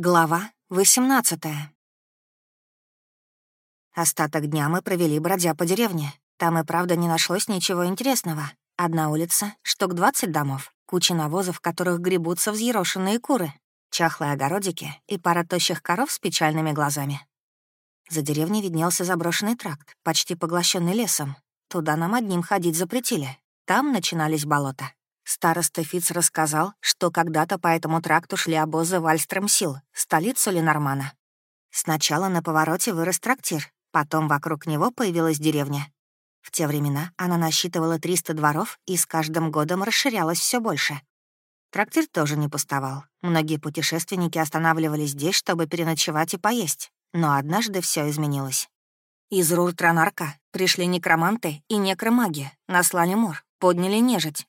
Глава 18 Остаток дня мы провели, бродя по деревне. Там и правда не нашлось ничего интересного. Одна улица, штук 20 домов, куча навозов, в которых гребутся взъерошенные куры, чахлые огородики и пара тощих коров с печальными глазами. За деревней виднелся заброшенный тракт, почти поглощенный лесом. Туда нам одним ходить запретили. Там начинались болота. Староста Фиц рассказал, что когда-то по этому тракту шли обозы Вальстром-Сил, столицу Ленормана. Сначала на повороте вырос трактир, потом вокруг него появилась деревня. В те времена она насчитывала 300 дворов и с каждым годом расширялась все больше. Трактир тоже не пустовал. Многие путешественники останавливались здесь, чтобы переночевать и поесть. Но однажды все изменилось. Из Рур-Транарка пришли некроманты и некромаги, наслали мур, подняли нежить,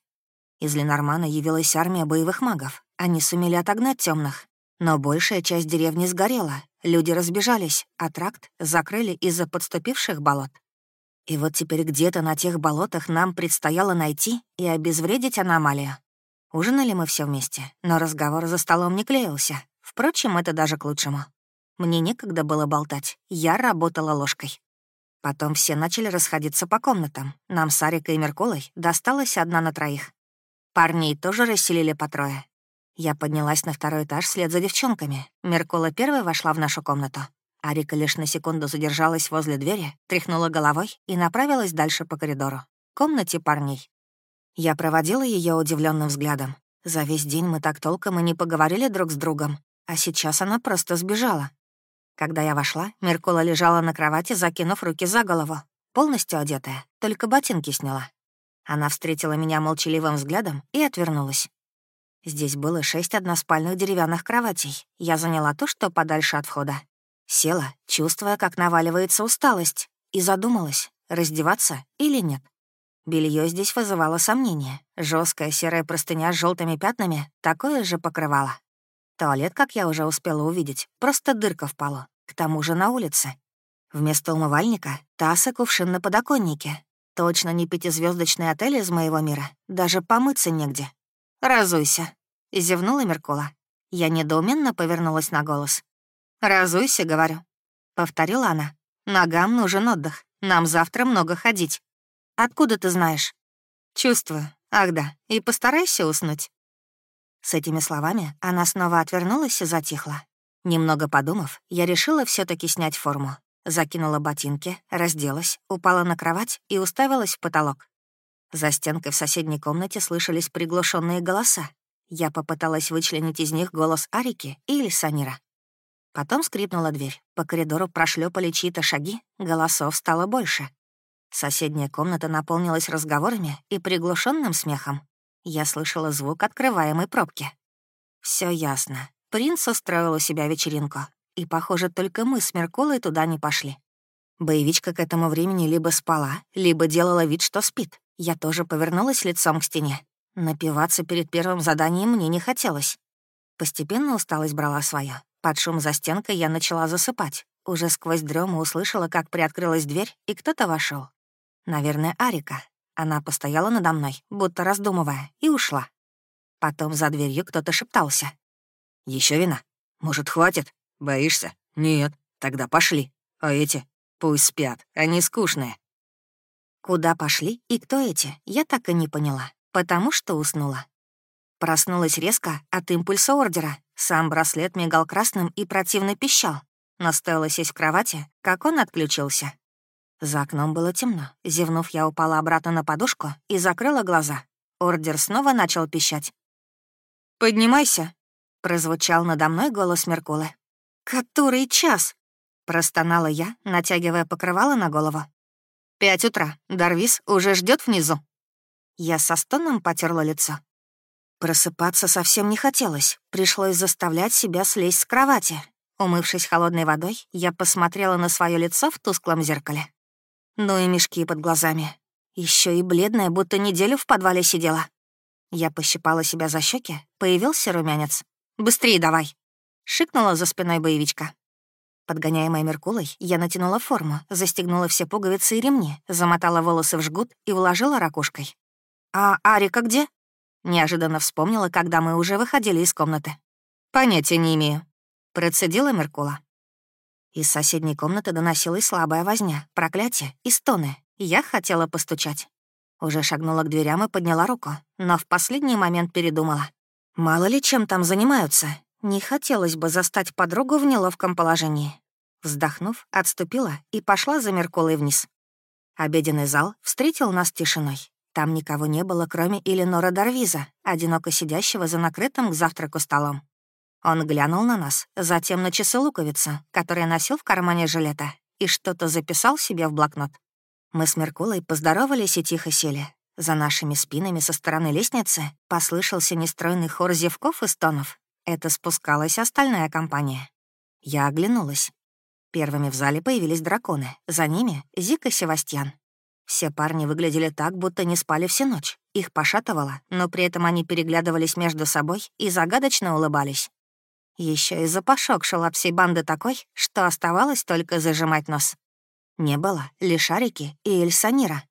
из Ленормана явилась армия боевых магов. Они сумели отогнать темных, но большая часть деревни сгорела, люди разбежались, а тракт закрыли из-за подступивших болот. И вот теперь где-то на тех болотах нам предстояло найти и обезвредить аномалию. Ужинали мы все вместе, но разговор за столом не клеился. Впрочем, это даже к лучшему. Мне некогда было болтать, я работала ложкой. Потом все начали расходиться по комнатам. Нам с Арикой и Меркулой досталась одна на троих. Парней тоже расселили по трое. Я поднялась на второй этаж вслед за девчонками. Меркула первой вошла в нашу комнату. Арика лишь на секунду задержалась возле двери, тряхнула головой и направилась дальше по коридору, к комнате парней. Я проводила ее удивленным взглядом. За весь день мы так толком и не поговорили друг с другом, а сейчас она просто сбежала. Когда я вошла, Меркула лежала на кровати, закинув руки за голову, полностью одетая, только ботинки сняла. Она встретила меня молчаливым взглядом и отвернулась. Здесь было шесть односпальных деревянных кроватей. Я заняла то, что подальше от входа. Села, чувствуя, как наваливается усталость, и задумалась, раздеваться или нет. Белье здесь вызывало сомнения. Жесткая серая простыня с желтыми пятнами, такое же покрывало. Туалет, как я уже успела увидеть, просто дырка в полу, к тому же на улице. Вместо умывальника — таз и кувшин на подоконнике, Точно не пятизвездочный отель из моего мира. Даже помыться негде. «Разуйся», — зевнула Меркула. Я недоуменно повернулась на голос. «Разуйся», — говорю. Повторила она. «Ногам нужен отдых. Нам завтра много ходить». «Откуда ты знаешь?» «Чувствую. Ах да. И постарайся уснуть». С этими словами она снова отвернулась и затихла. Немного подумав, я решила все таки снять форму. Закинула ботинки, разделась, упала на кровать и уставилась в потолок. За стенкой в соседней комнате слышались приглушенные голоса. Я попыталась вычленить из них голос Арики или Санира. Потом скрипнула дверь. По коридору прошлепали чьи-то шаги, голосов стало больше. Соседняя комната наполнилась разговорами и приглушенным смехом. Я слышала звук открываемой пробки. Все ясно. Принц устроил у себя вечеринку. И, похоже, только мы с Меркулой туда не пошли. Боевичка к этому времени либо спала, либо делала вид, что спит. Я тоже повернулась лицом к стене. Напиваться перед первым заданием мне не хотелось. Постепенно усталость брала своя. Под шум за стенкой я начала засыпать. Уже сквозь дрему услышала, как приоткрылась дверь, и кто-то вошел. Наверное, Арика. Она постояла надо мной, будто раздумывая, и ушла. Потом за дверью кто-то шептался. Еще вина? Может, хватит?» Боишься? Нет. Тогда пошли. А эти? Пусть спят. Они скучные. Куда пошли и кто эти, я так и не поняла, потому что уснула. Проснулась резко от импульса ордера. Сам браслет мигал красным и противно пищал. Но стоило сесть в кровати, как он отключился. За окном было темно. Зевнув, я упала обратно на подушку и закрыла глаза. Ордер снова начал пищать. «Поднимайся», — прозвучал надо мной голос Меркулы. «Который час?» — простонала я, натягивая покрывало на голову. «Пять утра. Дарвис уже ждет внизу». Я со стоном потерла лицо. Просыпаться совсем не хотелось. Пришлось заставлять себя слезть с кровати. Умывшись холодной водой, я посмотрела на свое лицо в тусклом зеркале. Ну и мешки под глазами. Еще и бледная, будто неделю в подвале сидела. Я пощипала себя за щеки, появился румянец. «Быстрее давай!» Шикнула за спиной боевичка. Подгоняемая Меркулой, я натянула форму, застегнула все пуговицы и ремни, замотала волосы в жгут и уложила ракушкой. «А Арика где?» Неожиданно вспомнила, когда мы уже выходили из комнаты. «Понятия не имею». — процедила Меркула. Из соседней комнаты доносилась слабая возня, проклятие и стоны. Я хотела постучать. Уже шагнула к дверям и подняла руку, но в последний момент передумала. Мало ли чем там занимаются. Не хотелось бы застать подругу в неловком положении. Вздохнув, отступила и пошла за Меркулой вниз. Обеденный зал встретил нас тишиной. Там никого не было, кроме Эленора Дарвиза, одиноко сидящего за накрытым к завтраку столом. Он глянул на нас, затем на часы луковицы, которые носил в кармане жилета, и что-то записал себе в блокнот. Мы с Меркулой поздоровались и тихо сели. За нашими спинами со стороны лестницы послышался нестройный хор зевков и стонов. Это спускалась остальная компания. Я оглянулась. Первыми в зале появились драконы, за ними — Зик и Севастьян. Все парни выглядели так, будто не спали всю ночь. Их пошатывало, но при этом они переглядывались между собой и загадочно улыбались. Еще и запашок шел от всей банды такой, что оставалось только зажимать нос. Не было лишь Арики и Эльсанира.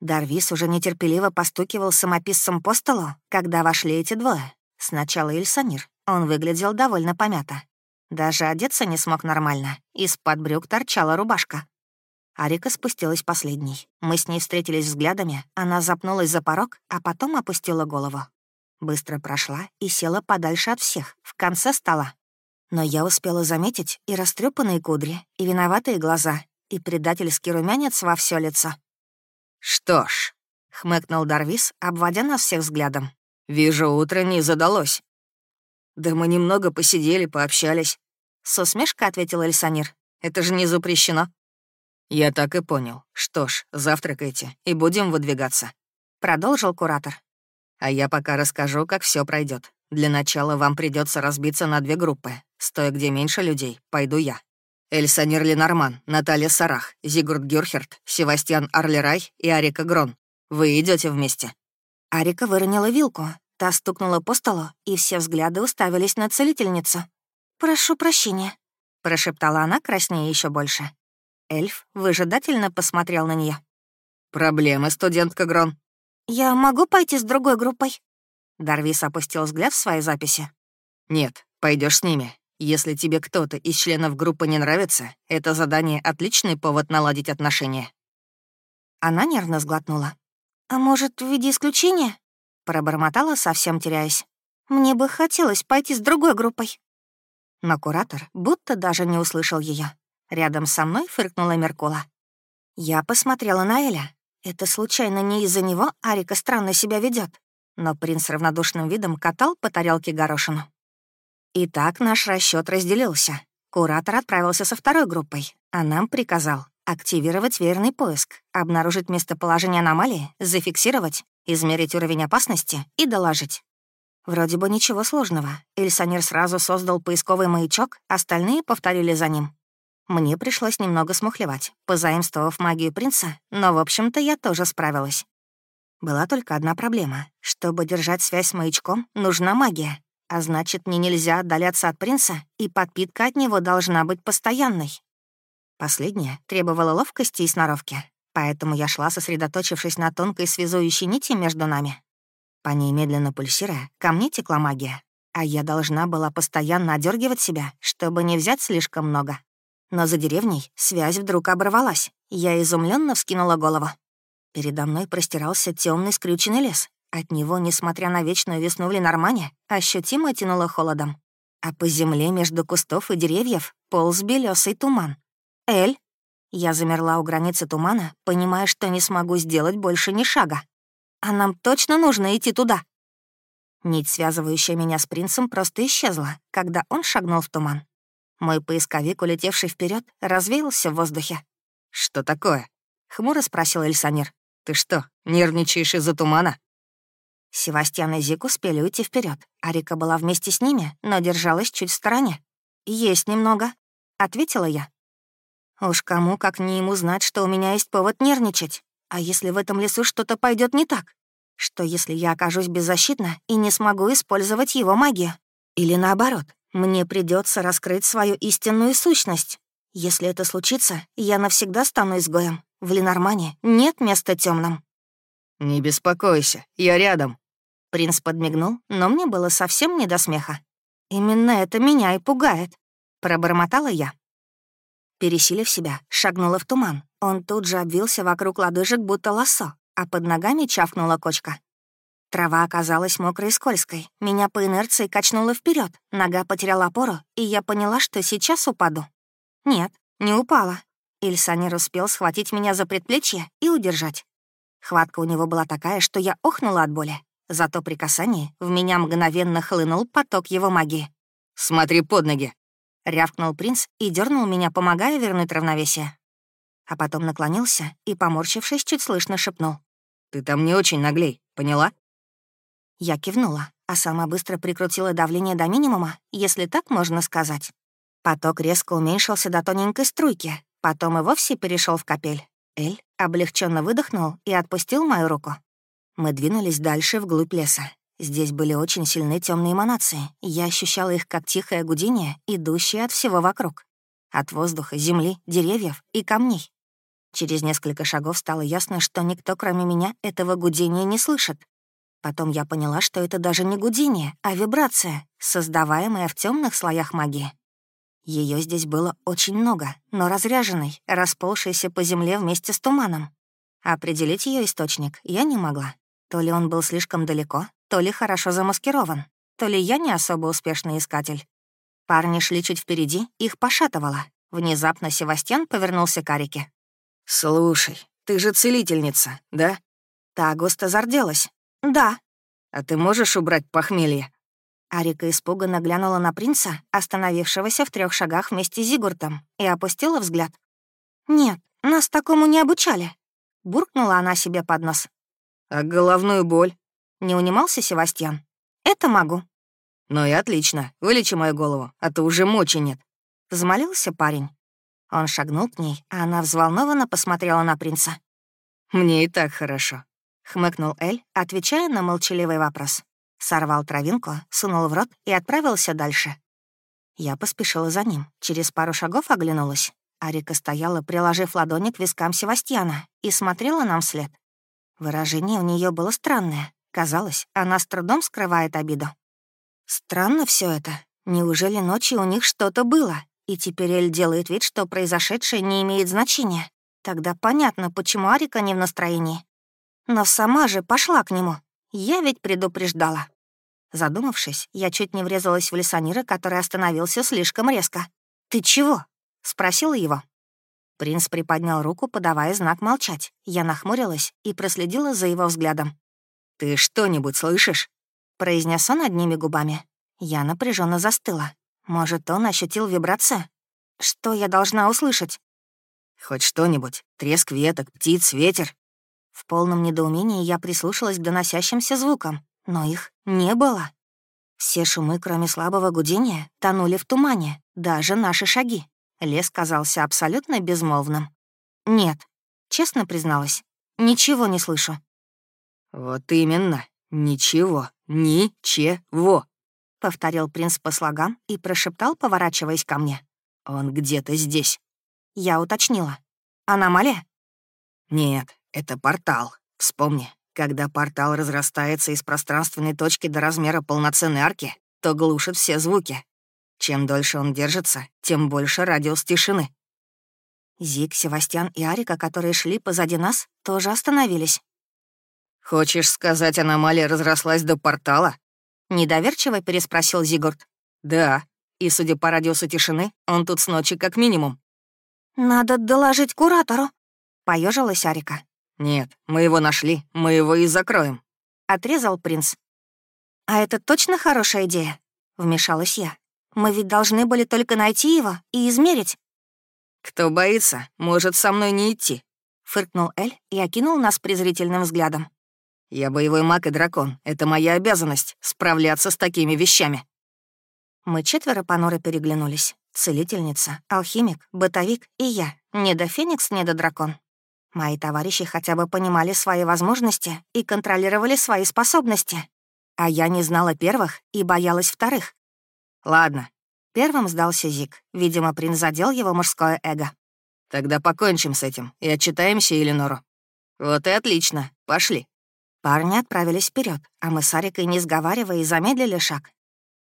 Дарвис уже нетерпеливо постукивал самописцем по столу, когда вошли эти двое. Сначала Эльсанир. Он выглядел довольно помято. Даже одеться не смог нормально. Из-под брюк торчала рубашка. Арика спустилась последней. Мы с ней встретились взглядами, она запнулась за порог, а потом опустила голову. Быстро прошла и села подальше от всех, в конце стола. Но я успела заметить и растрепанные кудри, и виноватые глаза, и предательский румянец во все лицо. «Что ж», — хмыкнул Дарвис, обводя нас всех взглядом. «Вижу, утро не задалось». «Да мы немного посидели, пообщались», — с усмешкой ответил Эльсанир. «Это же не запрещено». «Я так и понял. Что ж, завтракайте, и будем выдвигаться», — продолжил куратор. А я пока расскажу, как все пройдет. Для начала вам придется разбиться на две группы. Стоя где меньше людей, пойду я. Эльсанир Ленорман, Наталья Сарах, Зигурд Гюрхерт, Севастьян Арлерай и Арика Грон. Вы идете вместе. Арика выронила вилку. Та стукнула по столу, и все взгляды уставились на целительницу. «Прошу прощения», — прошептала она, краснее еще больше. Эльф выжидательно посмотрел на нее. «Проблемы, студентка Грон», «Я могу пойти с другой группой?» Дарвис опустил взгляд в свои записи. «Нет, пойдешь с ними. Если тебе кто-то из членов группы не нравится, это задание — отличный повод наладить отношения». Она нервно сглотнула. «А может, в виде исключения?» Пробормотала, совсем теряясь. «Мне бы хотелось пойти с другой группой». Но куратор будто даже не услышал ее. Рядом со мной фыркнула Меркула. Я посмотрела на Эля. Это случайно не из-за него Арика странно себя ведет. Но принц равнодушным видом катал по тарелке горошину. Итак, наш расчет разделился. Куратор отправился со второй группой, а нам приказал активировать верный поиск, обнаружить местоположение аномалии, зафиксировать, измерить уровень опасности и доложить. Вроде бы ничего сложного. Эльсанир сразу создал поисковый маячок, остальные повторили за ним. Мне пришлось немного смухлевать, позаимствовав магию принца, но, в общем-то, я тоже справилась. Была только одна проблема. Чтобы держать связь с маячком, нужна магия. А значит, мне нельзя отдаляться от принца, и подпитка от него должна быть постоянной. Последняя требовала ловкости и сноровки, поэтому я шла, сосредоточившись на тонкой связующей нити между нами. По ней, медленно пульсируя, ко мне текла магия, а я должна была постоянно одергивать себя, чтобы не взять слишком много. Но за деревней связь вдруг оборвалась. Я изумленно вскинула голову. Передо мной простирался темный скрюченный лес. От него, несмотря на вечную весну в Ленормане, ощутимо тянуло холодом. А по земле между кустов и деревьев полз белесый туман. «Эль?» Я замерла у границы тумана, понимая, что не смогу сделать больше ни шага. «А нам точно нужно идти туда?» Нить, связывающая меня с принцем, просто исчезла, когда он шагнул в туман. Мой поисковик, улетевший вперед, развеялся в воздухе. «Что такое?» — хмуро спросил Эльсанир. «Ты что, нервничаешь из-за тумана?» Севастьян и Зик успели уйти вперед. Арика была вместе с ними, но держалась чуть в стороне. «Есть немного», — ответила я. «Уж кому, как не ему знать, что у меня есть повод нервничать. А если в этом лесу что-то пойдет не так? Что если я окажусь беззащитна и не смогу использовать его магию? Или наоборот, мне придется раскрыть свою истинную сущность. Если это случится, я навсегда стану изгоем. В Ленормане нет места темным. «Не беспокойся, я рядом». Принц подмигнул, но мне было совсем не до смеха. Именно это меня и пугает. Пробормотала я. Пересилив себя, шагнула в туман. Он тут же обвился вокруг лодыжек, будто лосо, а под ногами чавкнула кочка. Трава оказалась мокрой и скользкой. Меня по инерции качнуло вперед, нога потеряла опору, и я поняла, что сейчас упаду. Нет, не упала. Ильсанер успел схватить меня за предплечье и удержать. Хватка у него была такая, что я охнула от боли. Зато при касании в меня мгновенно хлынул поток его магии. «Смотри под ноги!» — рявкнул принц и дернул меня, помогая вернуть равновесие. А потом наклонился и, поморщившись, чуть слышно шепнул. «Ты там не очень наглей, поняла?» Я кивнула, а сама быстро прикрутила давление до минимума, если так можно сказать. Поток резко уменьшился до тоненькой струйки, потом и вовсе перешел в капель. Эль облегченно выдохнул и отпустил мою руку. Мы двинулись дальше вглубь леса. Здесь были очень сильные темные эманации, я ощущала их как тихое гудение, идущее от всего вокруг. От воздуха, земли, деревьев и камней. Через несколько шагов стало ясно, что никто, кроме меня, этого гудения не слышит. Потом я поняла, что это даже не гудение, а вибрация, создаваемая в темных слоях магии. Ее здесь было очень много, но разряженной, расползшейся по земле вместе с туманом. Определить ее источник я не могла. То ли он был слишком далеко, то ли хорошо замаскирован, то ли я не особо успешный искатель. Парни шли чуть впереди, их пошатывало. Внезапно Севастьян повернулся к Арике. «Слушай, ты же целительница, да?» Та густо зарделась. «Да». «А ты можешь убрать похмелье?» Арика испуганно глянула на принца, остановившегося в трех шагах вместе с Зигуртом, и опустила взгляд. «Нет, нас такому не обучали», — буркнула она себе под нос. «А головную боль?» — не унимался Севастьян. «Это могу». «Ну и отлично. Вылечи мою голову, а то уже мочи нет», — взмолился парень. Он шагнул к ней, а она взволнованно посмотрела на принца. «Мне и так хорошо», хмыкнул Эль, отвечая на молчаливый вопрос. Сорвал травинку, сунул в рот и отправился дальше. Я поспешила за ним, через пару шагов оглянулась. Арика стояла, приложив ладони к вискам Севастьяна, и смотрела нам вслед. Выражение у нее было странное. Казалось, она с трудом скрывает обиду. Странно все это. Неужели ночью у них что-то было, и теперь Эль делает вид, что произошедшее не имеет значения? Тогда понятно, почему Арика не в настроении. Но сама же пошла к нему. Я ведь предупреждала. Задумавшись, я чуть не врезалась в лесонира, который остановился слишком резко. «Ты чего?» — спросила его. Принц приподнял руку, подавая знак молчать. Я нахмурилась и проследила за его взглядом. «Ты что-нибудь слышишь?» — произнес он одними губами. Я напряженно застыла. Может, он ощутил вибрацию? Что я должна услышать? «Хоть что-нибудь. Треск веток, птиц, ветер. В полном недоумении я прислушалась к доносящимся звукам, но их не было. Все шумы, кроме слабого гудения, тонули в тумане, даже наши шаги. Лес казался абсолютно безмолвным. «Нет», — честно призналась, — «ничего не слышу». «Вот именно, ничего, ничего», — повторил принц по слогам и прошептал, поворачиваясь ко мне. «Он где-то здесь». Я уточнила. «Аномалия?» «Нет, это портал. Вспомни, когда портал разрастается из пространственной точки до размера полноценной арки, то глушит все звуки. Чем дольше он держится, тем больше радиус тишины. Зик, Севастьян и Арика, которые шли позади нас, тоже остановились. «Хочешь сказать, аномалия разрослась до портала?» Недоверчиво переспросил Зигурд. «Да, и, судя по радиусу тишины, он тут с ночи как минимум». «Надо доложить куратору», — поежилась Арика. «Нет, мы его нашли, мы его и закроем», — отрезал принц. «А это точно хорошая идея?» — вмешалась я. «Мы ведь должны были только найти его и измерить». «Кто боится, может со мной не идти», — фыркнул Эль и окинул нас презрительным взглядом. «Я боевой маг и дракон. Это моя обязанность — справляться с такими вещами». Мы четверо понуро переглянулись. Целительница, алхимик, бытовик и я. Не до феникс, не до дракон. Мои товарищи хотя бы понимали свои возможности и контролировали свои способности. А я не знала первых и боялась вторых. «Ладно», — первым сдался Зик. Видимо, принц задел его мужское эго. «Тогда покончим с этим и отчитаемся Эленору». «Вот и отлично. Пошли». Парни отправились вперед, а мы с Арикой, не сговаривая, замедлили шаг.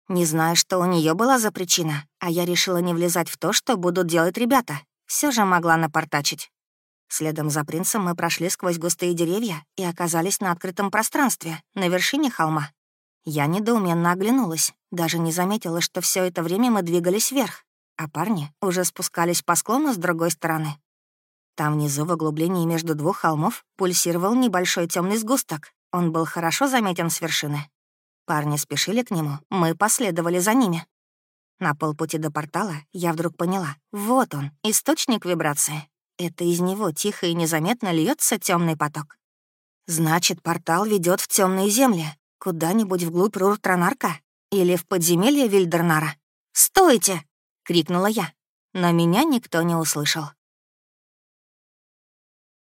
Не знаю, что у нее была за причина, а я решила не влезать в то, что будут делать ребята. Все же могла напортачить. Следом за принцем мы прошли сквозь густые деревья и оказались на открытом пространстве, на вершине холма. Я недоуменно оглянулась, даже не заметила, что все это время мы двигались вверх, а парни уже спускались по склону с другой стороны. Там внизу, в углублении между двух холмов, пульсировал небольшой темный сгусток. Он был хорошо заметен с вершины. Парни спешили к нему, мы последовали за ними. На полпути до портала я вдруг поняла. Вот он, источник вибрации. Это из него тихо и незаметно льется темный поток. Значит, портал ведет в темные земли, куда-нибудь вглубь Руртранарка или в подземелье Вильдернара. «Стойте!» — крикнула я, но меня никто не услышал.